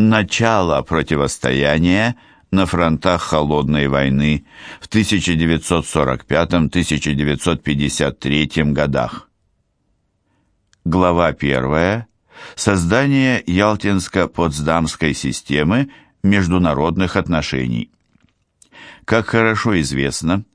Начало противостояния на фронтах Холодной войны в 1945-1953 годах. Глава 1. Создание Ялтинско-Потсдамской системы международных отношений. Как хорошо известно,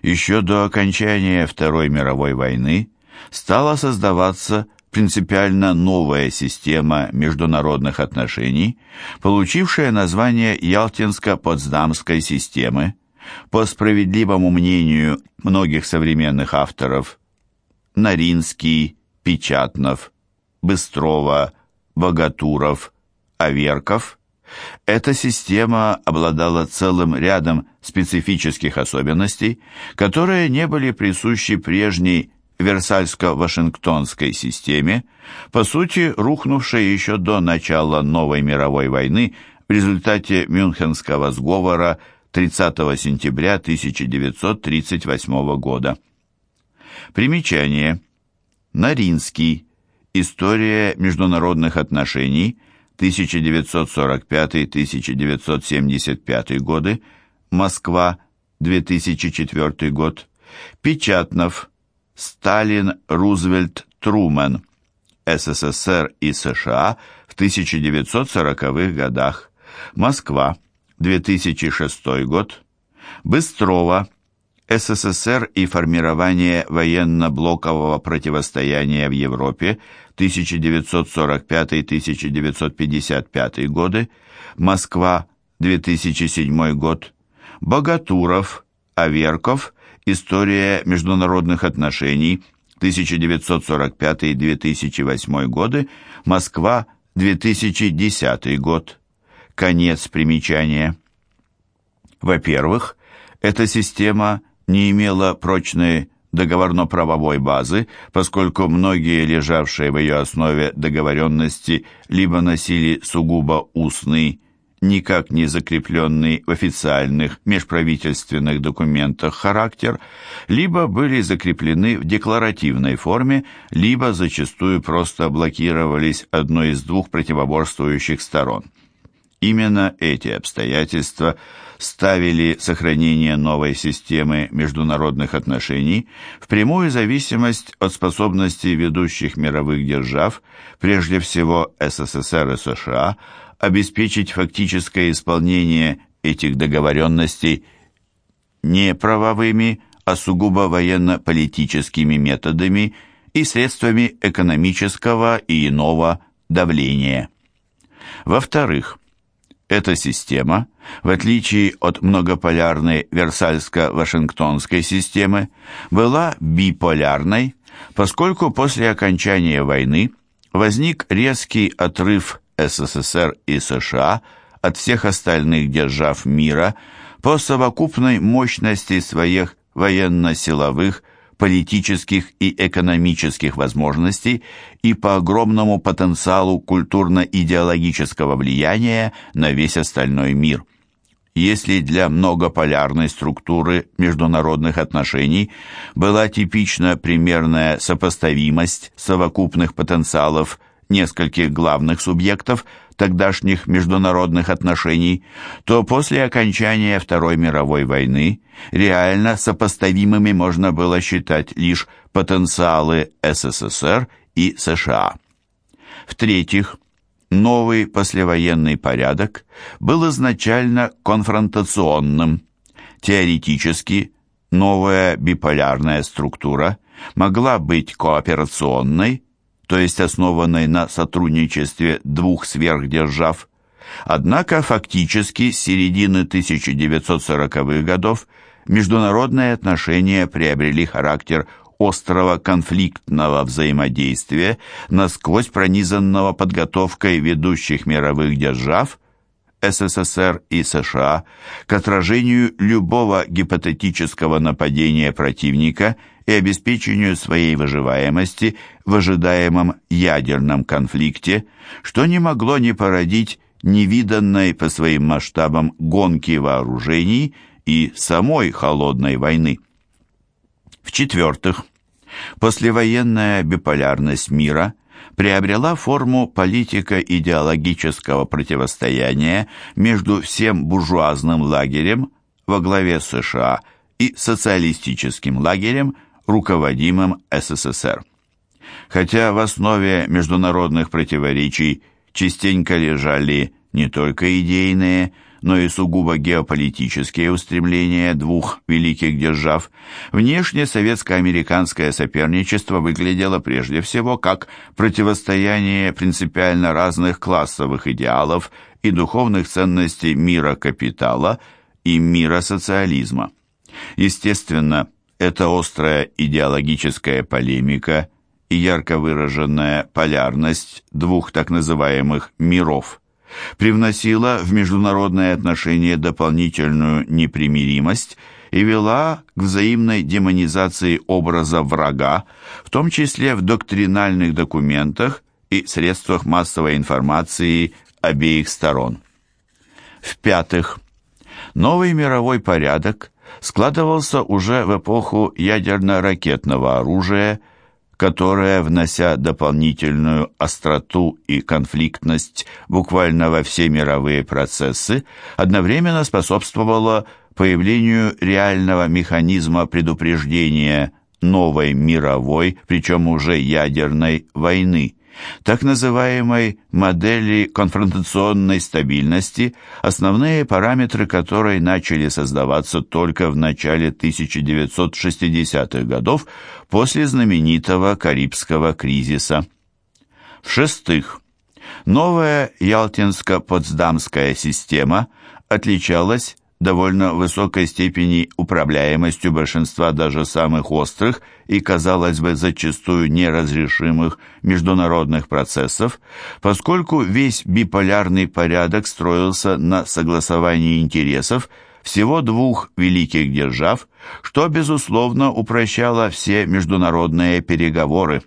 еще до окончания Второй мировой войны стала создаваться принципиально новая система международных отношений, получившая название Ялтинско-Потсдамской системы, по справедливому мнению многих современных авторов Наринский, Печатнов, Быстрова, Богатуров, Аверков, эта система обладала целым рядом специфических особенностей, которые не были присущи прежней Версальско-Вашингтонской системе, по сути рухнувшей еще до начала новой мировой войны в результате Мюнхенского сговора 30 сентября 1938 года. Примечание. Наринский. История международных отношений 1945-1975 годы. Москва. 2004 год. Печатнов. Сталин, Рузвельт, Трумэн. СССР и США в 1940-х годах. Москва, 2006 год. Быстрова. СССР и формирование военно-блокового противостояния в Европе 1945-1955 годы. Москва, 2007 год. Богатуров, Аверков История международных отношений 1945-2008 годы, Москва, 2010 год. Конец примечания. Во-первых, эта система не имела прочной договорно-правовой базы, поскольку многие лежавшие в ее основе договоренности либо носили сугубо устный никак не закрепленный в официальных межправительственных документах характер, либо были закреплены в декларативной форме, либо зачастую просто блокировались одной из двух противоборствующих сторон. Именно эти обстоятельства ставили сохранение новой системы международных отношений в прямую зависимость от способности ведущих мировых держав, прежде всего СССР и США, обеспечить фактическое исполнение этих договоренностей не правовыми, а сугубо военно-политическими методами и средствами экономического и иного давления. Во-вторых, эта система, в отличие от многополярной Версальско-Вашингтонской системы, была биполярной, поскольку после окончания войны возник резкий отрыв СССР и США от всех остальных держав мира по совокупной мощности своих военно-силовых, политических и экономических возможностей и по огромному потенциалу культурно-идеологического влияния на весь остальной мир. Если для многополярной структуры международных отношений была типична примерная сопоставимость совокупных потенциалов нескольких главных субъектов тогдашних международных отношений, то после окончания Второй мировой войны реально сопоставимыми можно было считать лишь потенциалы СССР и США. В-третьих, новый послевоенный порядок был изначально конфронтационным. Теоретически, новая биполярная структура могла быть кооперационной, то есть основанной на сотрудничестве двух сверхдержав. Однако фактически с середины 1940-х годов международные отношения приобрели характер острого конфликтного взаимодействия, насквозь пронизанного подготовкой ведущих мировых держав – СССР и США к отражению любого гипотетического нападения противника и обеспечению своей выживаемости в ожидаемом ядерном конфликте, что не могло не породить невиданной по своим масштабам гонки вооружений и самой холодной войны. В-четвертых, послевоенная биполярность мира приобрела форму политико-идеологического противостояния между всем буржуазным лагерем во главе США и социалистическим лагерем, руководимым СССР. Хотя в основе международных противоречий частенько лежали не только идейные, но и сугубо геополитические устремления двух великих держав, внешне советско-американское соперничество выглядело прежде всего как противостояние принципиально разных классовых идеалов и духовных ценностей мира капитала и мира социализма. Естественно, эта острая идеологическая полемика и ярко выраженная полярность двух так называемых «миров» привносила в международные отношения дополнительную непримиримость и вела к взаимной демонизации образа врага, в том числе в доктринальных документах и средствах массовой информации обеих сторон. В-пятых, новый мировой порядок складывался уже в эпоху ядерно-ракетного оружия – которая, внося дополнительную остроту и конфликтность буквально во все мировые процессы, одновременно способствовала появлению реального механизма предупреждения новой мировой, причем уже ядерной войны так называемой модели конфронтационной стабильности, основные параметры которой начали создаваться только в начале 1960-х годов после знаменитого Карибского кризиса. В-шестых, новая Ялтинско-Потсдамская система отличалась довольно высокой степени управляемостью большинства даже самых острых и, казалось бы, зачастую неразрешимых международных процессов, поскольку весь биполярный порядок строился на согласовании интересов всего двух великих держав, что, безусловно, упрощало все международные переговоры.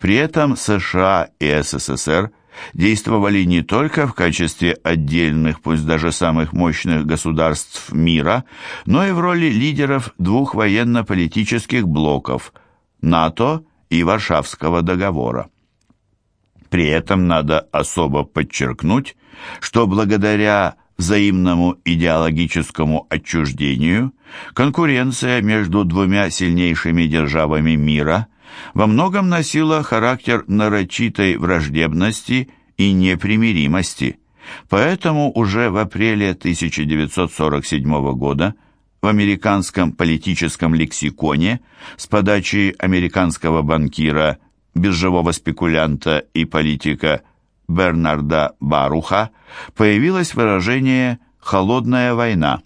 При этом США и СССР – действовали не только в качестве отдельных, пусть даже самых мощных государств мира, но и в роли лидеров двух военно-политических блоков – НАТО и Варшавского договора. При этом надо особо подчеркнуть, что благодаря взаимному идеологическому отчуждению конкуренция между двумя сильнейшими державами мира во многом носила характер нарочитой враждебности и непримиримости. Поэтому уже в апреле 1947 года в американском политическом лексиконе с подачи американского банкира, биржевого спекулянта и политика Бернарда Баруха появилось выражение «холодная война»,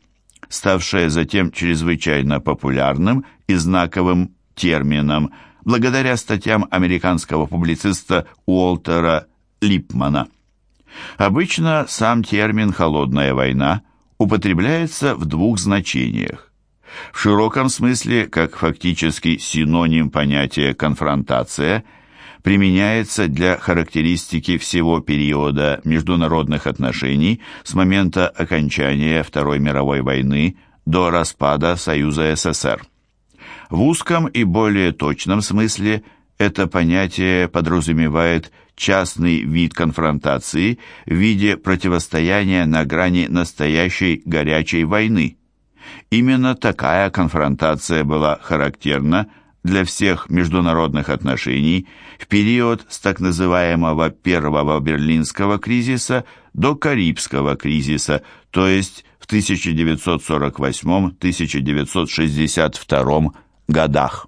ставшее затем чрезвычайно популярным и знаковым термином – благодаря статьям американского публициста Уолтера Липмана. Обычно сам термин «холодная война» употребляется в двух значениях. В широком смысле, как фактически синоним понятия «конфронтация», применяется для характеристики всего периода международных отношений с момента окончания Второй мировой войны до распада Союза СССР. В узком и более точном смысле это понятие подразумевает частный вид конфронтации в виде противостояния на грани настоящей горячей войны. Именно такая конфронтация была характерна для всех международных отношений в период с так называемого первого берлинского кризиса до Карибского кризиса, то есть в 1948-1962 годах.